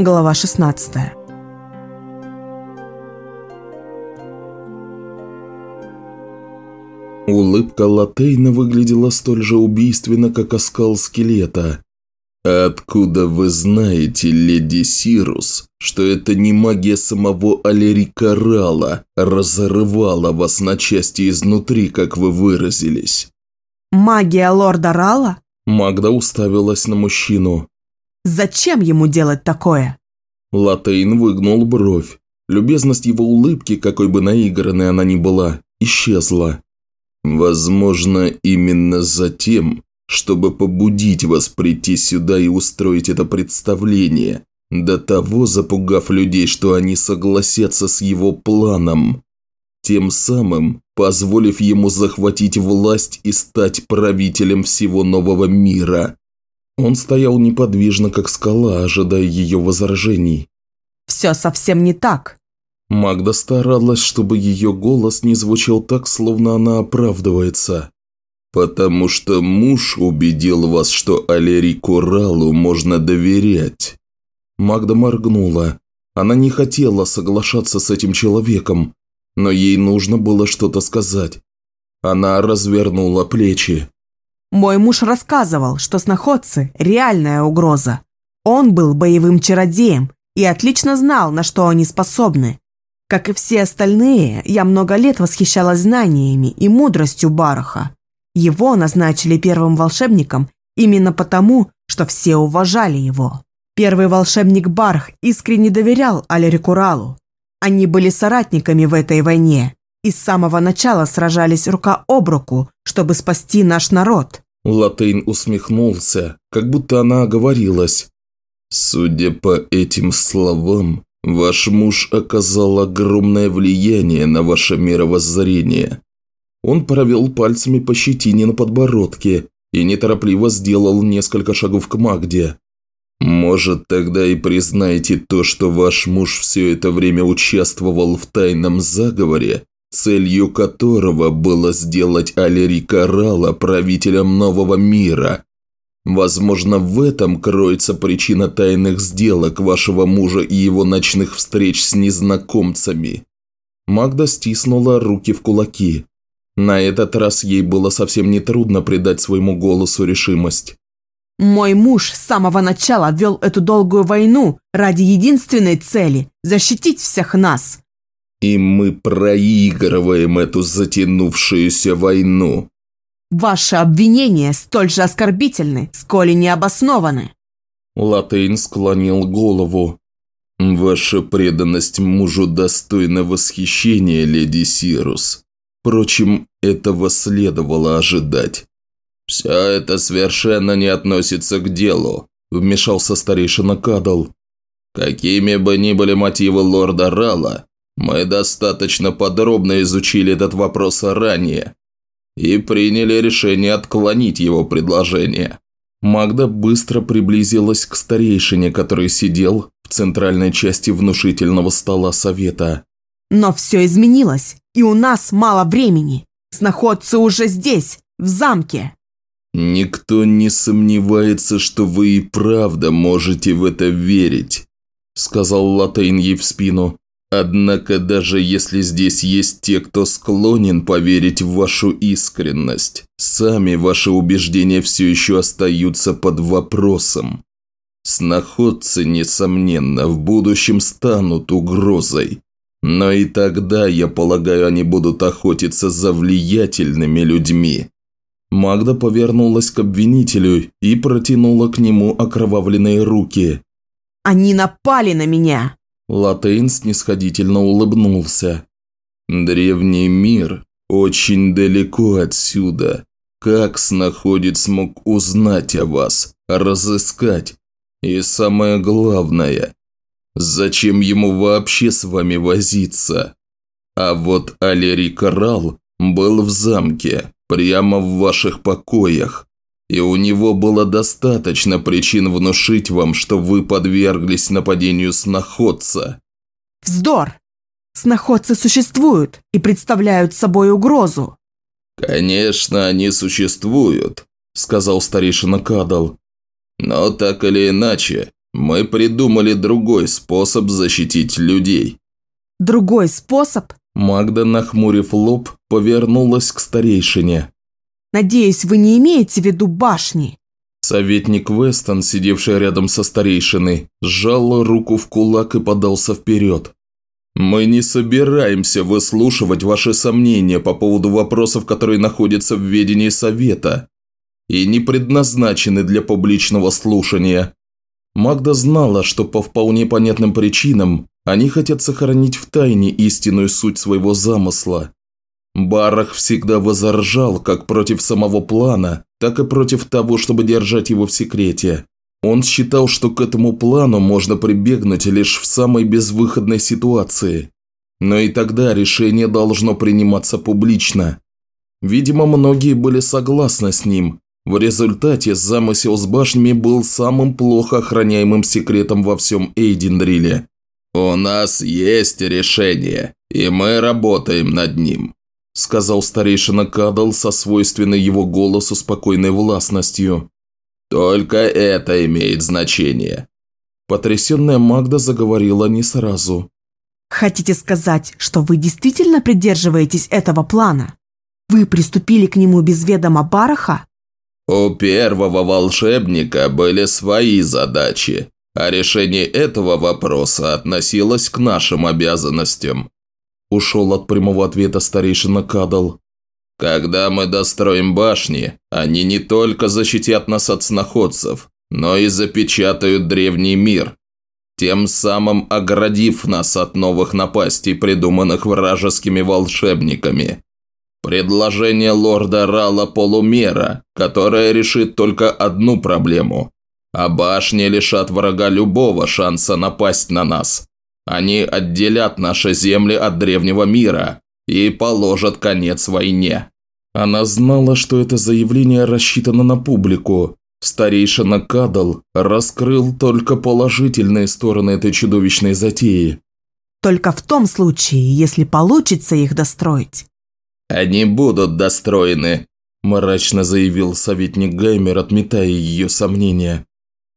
Глава 16 Улыбка Латейна выглядела столь же убийственно, как оскал скелета. «Откуда вы знаете, леди Сирус, что это не магия самого Алерика Рала разрывала вас на части изнутри, как вы выразились?» «Магия лорда Рала?» Магда уставилась на мужчину. «Зачем ему делать такое?» Латейн выгнул бровь. Любезность его улыбки, какой бы наигранной она ни была, исчезла. «Возможно, именно за тем, чтобы побудить вас прийти сюда и устроить это представление, до того запугав людей, что они согласятся с его планом, тем самым позволив ему захватить власть и стать правителем всего нового мира». Он стоял неподвижно, как скала, ожидая ее возражений. «Все совсем не так», Магда старалась, чтобы ее голос не звучал так, словно она оправдывается. «Потому что муж убедил вас, что Алерику Ралу можно доверять». Магда моргнула. Она не хотела соглашаться с этим человеком, но ей нужно было что-то сказать. Она развернула плечи. Мой муж рассказывал, что сноходцы – реальная угроза. Он был боевым чародеем и отлично знал, на что они способны. Как и все остальные, я много лет восхищалась знаниями и мудростью Бараха. Его назначили первым волшебником именно потому, что все уважали его. Первый волшебник Барх искренне доверял Алерику Ралу. Они были соратниками в этой войне и с самого начала сражались рука об руку, чтобы спасти наш народ». Латейн усмехнулся, как будто она оговорилась. «Судя по этим словам, ваш муж оказал огромное влияние на ваше мировоззрение». Он провел пальцами по щетине на подбородке и неторопливо сделал несколько шагов к Магде. «Может, тогда и признаете то, что ваш муж все это время участвовал в тайном заговоре, целью которого было сделать Алерика Рала правителем нового мира. Возможно, в этом кроется причина тайных сделок вашего мужа и его ночных встреч с незнакомцами». Магда стиснула руки в кулаки. На этот раз ей было совсем нетрудно придать своему голосу решимость. «Мой муж с самого начала вел эту долгую войну ради единственной цели – защитить всех нас. И мы проигрываем эту затянувшуюся войну. Ваши обвинения столь же оскорбительны, сколь и необоснованы. Латейн склонил голову. Ваша преданность мужу достойна восхищения, леди Сирус. Впрочем, этого следовало ожидать. «Все это совершенно не относится к делу», – вмешался старейшина Кадал. «Какими бы ни были мотивы лорда Рала, мы достаточно подробно изучили этот вопрос ранее и приняли решение отклонить его предложение. Магда быстро приблизилась к старейшине, который сидел в центральной части внушительного стола совета. «Но все изменилось, и у нас мало времени. Сноходцы уже здесь, в замке». «Никто не сомневается, что вы и правда можете в это верить», сказал Латейн ей в спину. Однако даже если здесь есть те, кто склонен поверить в вашу искренность, сами ваши убеждения все еще остаются под вопросом. Сноходцы, несомненно, в будущем станут угрозой. Но и тогда, я полагаю, они будут охотиться за влиятельными людьми. Магда повернулась к обвинителю и протянула к нему окровавленные руки. «Они напали на меня!» Латейн снисходительно улыбнулся. «Древний мир очень далеко отсюда. Как снаходец смог узнать о вас, разыскать? И самое главное, зачем ему вообще с вами возиться? А вот Алерий Коралл был в замке, прямо в ваших покоях. И у него было достаточно причин внушить вам, что вы подверглись нападению сноходца. Вздор! Сноходцы существуют и представляют собой угрозу. Конечно, они существуют, сказал старейшина Кадал. Но так или иначе, Мы придумали другой способ защитить людей». «Другой способ?» Магда, нахмурив лоб, повернулась к старейшине. «Надеюсь, вы не имеете в виду башни?» Советник Вестон, сидевший рядом со старейшиной, сжал руку в кулак и подался вперед. «Мы не собираемся выслушивать ваши сомнения по поводу вопросов, которые находятся в ведении Совета и не предназначены для публичного слушания. Магда знала, что по вполне понятным причинам они хотят сохранить в тайне истинную суть своего замысла. Барах всегда возражал как против самого плана, так и против того, чтобы держать его в секрете. Он считал, что к этому плану можно прибегнуть лишь в самой безвыходной ситуации. Но и тогда решение должно приниматься публично. Видимо, многие были согласны с ним, в результате замысел с башнями был самым плохо охраняемым секретом во всем Эйдендриле. «У нас есть решение, и мы работаем над ним», сказал старейшина Кадал со свойственной его голосу спокойной властностью. «Только это имеет значение». Потрясенная Магда заговорила не сразу. «Хотите сказать, что вы действительно придерживаетесь этого плана? Вы приступили к нему без ведома Бараха?» У первого волшебника были свои задачи, а решение этого вопроса относилось к нашим обязанностям. Ушел от прямого ответа старейшина Кадал. Когда мы достроим башни, они не только защитят нас от сноходцев, но и запечатают древний мир, тем самым оградив нас от новых напастей, придуманных вражескими волшебниками. Предложение лорда Рала полумера, которое решит только одну проблему. А башни лишат врага любого шанса напасть на нас. Они отделят наши земли от древнего мира и положат конец войне. Она знала, что это заявление рассчитано на публику. Старейшина Кадал раскрыл только положительные стороны этой чудовищной затеи. Только в том случае, если получится их достроить. «Они будут достроены», – мрачно заявил советник Гаймер, отметая ее сомнения.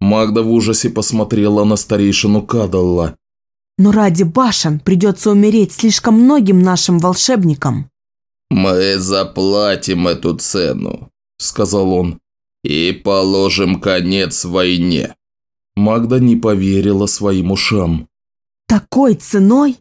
Магда в ужасе посмотрела на старейшину Кадалла. «Но ради башен придется умереть слишком многим нашим волшебникам». «Мы заплатим эту цену», – сказал он, – «и положим конец войне». Магда не поверила своим ушам. «Такой ценой?»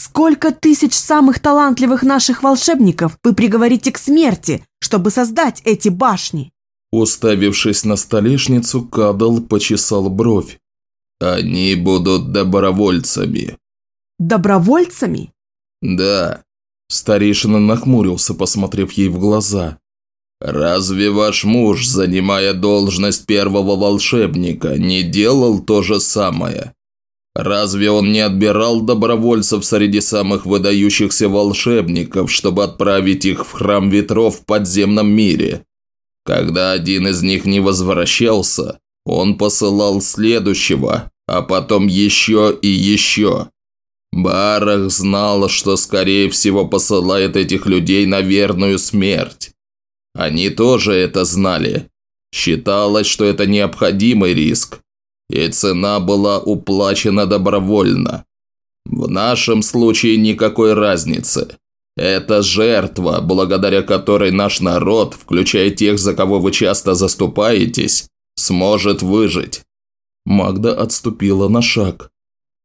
Сколько тысяч самых талантливых наших волшебников вы приговорите к смерти, чтобы создать эти башни?» Уставившись на столешницу, Кадал почесал бровь. «Они будут добровольцами». «Добровольцами?» «Да». Старейшина нахмурился, посмотрев ей в глаза. «Разве ваш муж, занимая должность первого волшебника, не делал то же самое?» Разве он не отбирал добровольцев среди самых выдающихся волшебников, чтобы отправить их в храм ветров в подземном мире? Когда один из них не возвращался, он посылал следующего, а потом еще и еще. Барах знал, что скорее всего посылает этих людей на верную смерть. Они тоже это знали. Считалось, что это необходимый риск, и цена была уплачена добровольно. В нашем случае никакой разницы. Это жертва, благодаря которой наш народ, включая тех, за кого вы часто заступаетесь, сможет выжить. Магда отступила на шаг.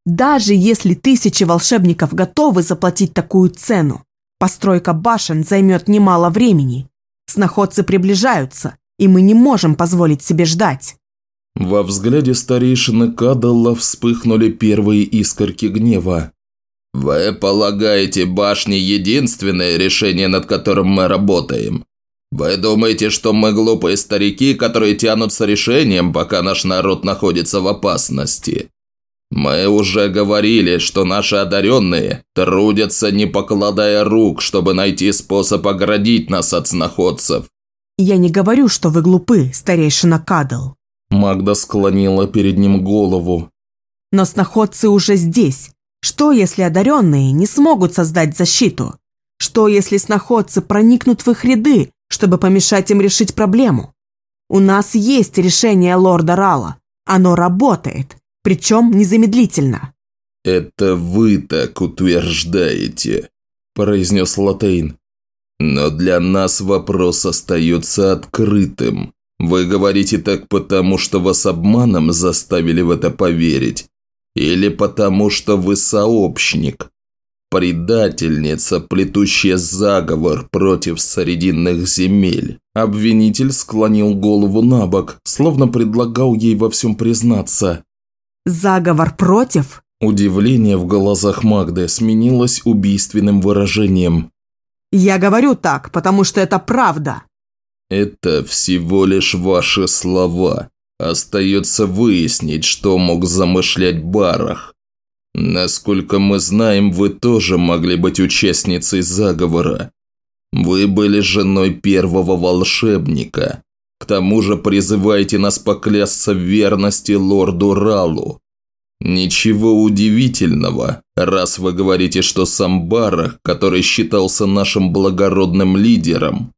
Даже если тысячи волшебников готовы заплатить такую цену, постройка башен займет немало времени. Сноходцы приближаются, и мы не можем позволить себе ждать. Во взгляде старейшины Кадалла вспыхнули первые искорки гнева. «Вы полагаете, башни – единственное решение, над которым мы работаем? Вы думаете, что мы глупые старики, которые тянутся решением, пока наш народ находится в опасности? Мы уже говорили, что наши одаренные трудятся, не покладая рук, чтобы найти способ оградить нас от сноходцев». «Я не говорю, что вы глупы, старейшина Кадал. Магда склонила перед ним голову. «Но сноходцы уже здесь. Что, если одаренные не смогут создать защиту? Что, если сноходцы проникнут в их ряды, чтобы помешать им решить проблему? У нас есть решение лорда Рала. Оно работает, причем незамедлительно. «Это вы так утверждаете», – произнес Латейн. «Но для нас вопрос остается открытым. Вы говорите так потому, что вас обманом заставили в это поверить? Или потому, что вы сообщник? Предательница, плетущая заговор против Срединных земель?» Обвинитель склонил голову на бок, словно предлагал ей во всем признаться. «Заговор против?» Удивление в глазах Магды сменилось убийственным выражением. «Я говорю так, потому что это правда». «Это всего лишь ваши слова. Остается выяснить, что мог замышлять Барах. Насколько мы знаем, вы тоже могли быть участницей заговора. Вы были женой первого волшебника. К тому же призываете нас поклясться в верности лорду Ралу. Ничего удивительного, раз вы говорите, что сам Барах, который считался нашим благородным лидером,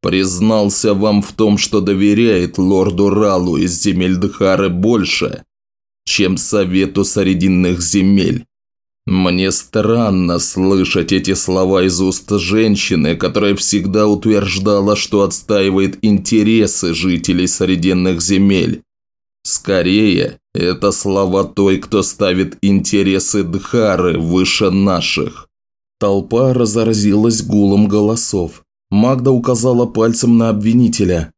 признался вам в том, что доверяет лорду Ралу из земель Дхары больше, чем Совету Срединных земель. Мне странно слышать эти слова из уст женщины, которая всегда утверждала, что отстаивает интересы жителей Срединных земель. Скорее, это слова той, кто ставит интересы Дхары выше наших. Толпа разразилась гулом голосов. Магда указала пальцем на обвинителя.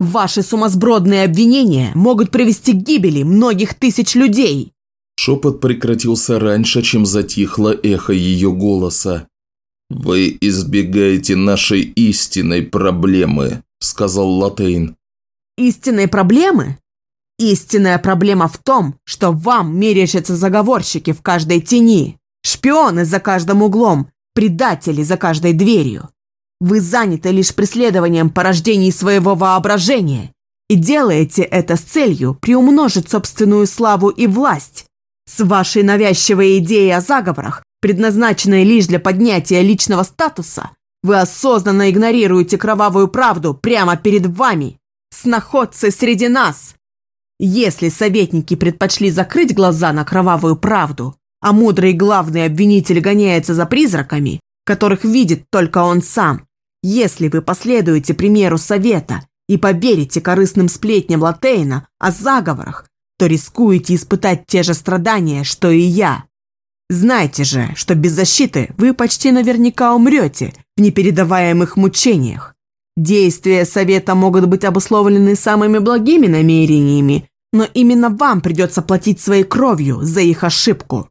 «Ваши сумасбродные обвинения могут привести к гибели многих тысяч людей!» Шепот прекратился раньше, чем затихло эхо ее голоса. «Вы избегаете нашей истинной проблемы», – сказал Латейн. «Истинной проблемы? Истинная проблема в том, что вам мерещатся заговорщики в каждой тени, шпионы за каждым углом, предатели за каждой дверью. Вы заняты лишь преследованием порождений своего воображения и делаете это с целью приумножить собственную славу и власть. С вашей навязчивой идеей о заговорах, предназначенной лишь для поднятия личного статуса, вы осознанно игнорируете кровавую правду прямо перед вами. Сноходцы среди нас. Если советники предпочли закрыть глаза на кровавую правду, а мудрый главный обвинитель гоняется за призраками, которых видит только он сам, если вы последуете примеру совета и поверите корыстным сплетням Латейна о заговорах, то рискуете испытать те же страдания, что и я. Знайте же, что без защиты вы почти наверняка умрете в непередаваемых мучениях. Действия совета могут быть обусловлены самыми благими намерениями, но именно вам придется платить своей кровью за их ошибку.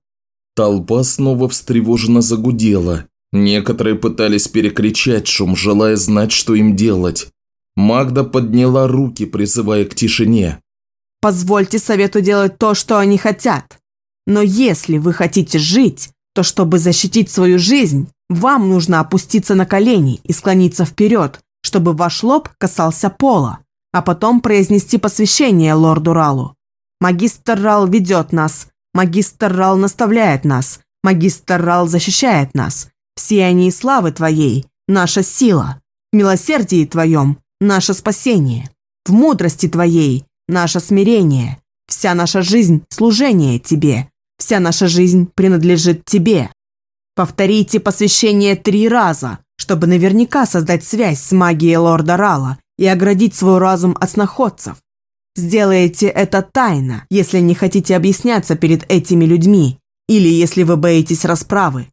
Толпа снова встревоженно загудела. Некоторые пытались перекричать шум, желая знать, что им делать. Магда подняла руки, призывая к тишине. Позвольте совету делать то, что они хотят. Но если вы хотите жить, то чтобы защитить свою жизнь, вам нужно опуститься на колени и склониться вперед, чтобы ваш лоб касался пола, а потом произнести посвящение лорду Ралу. Магистр Рал ведет нас, магистр Рал наставляет нас, магистр Рал защищает нас. Все они и славы Твоей, наша сила. В милосердии Твоем – наше спасение. В мудрости Твоей наше смирение, вся наша жизнь – служение Тебе, вся наша жизнь принадлежит Тебе. Повторите посвящение три раза, чтобы наверняка создать связь с магией лорда Рала и оградить свой разум от сноходцев. Сделайте это тайно, если не хотите объясняться перед этими людьми, или если вы боитесь расправы.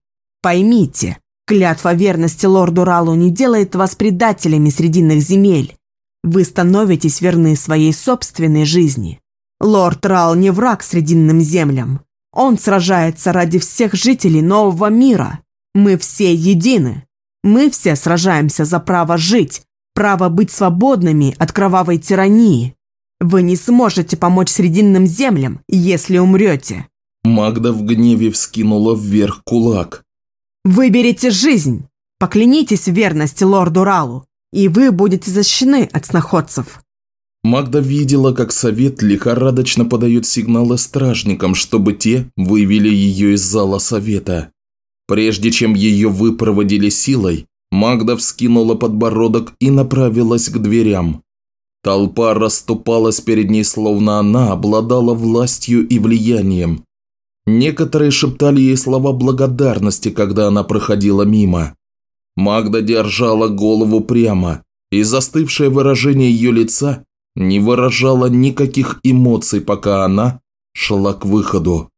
Поймите, клятва верности лорду Ралу не делает вас предателями срединных земель. Вы становитесь верны своей собственной жизни. Лорд Рал не враг Срединным землям. Он сражается ради всех жителей нового мира. Мы все едины. Мы все сражаемся за право жить, право быть свободными от кровавой тирании. Вы не сможете помочь Срединным землям, если умрете. Магда в гневе вскинула вверх кулак. Выберите жизнь. Поклянитесь в верности лорду Ралу и вы будете защищены от сноходцев». Магда видела, как совет лихорадочно подает сигналы стражникам, чтобы те вывели ее из зала совета. Прежде чем ее выпроводили силой, Магда вскинула подбородок и направилась к дверям. Толпа расступалась перед ней, словно она обладала властью и влиянием. Некоторые шептали ей слова благодарности, когда она проходила мимо. Магда держала голову прямо, и застывшее выражение ее лица не выражало никаких эмоций, пока она шла к выходу.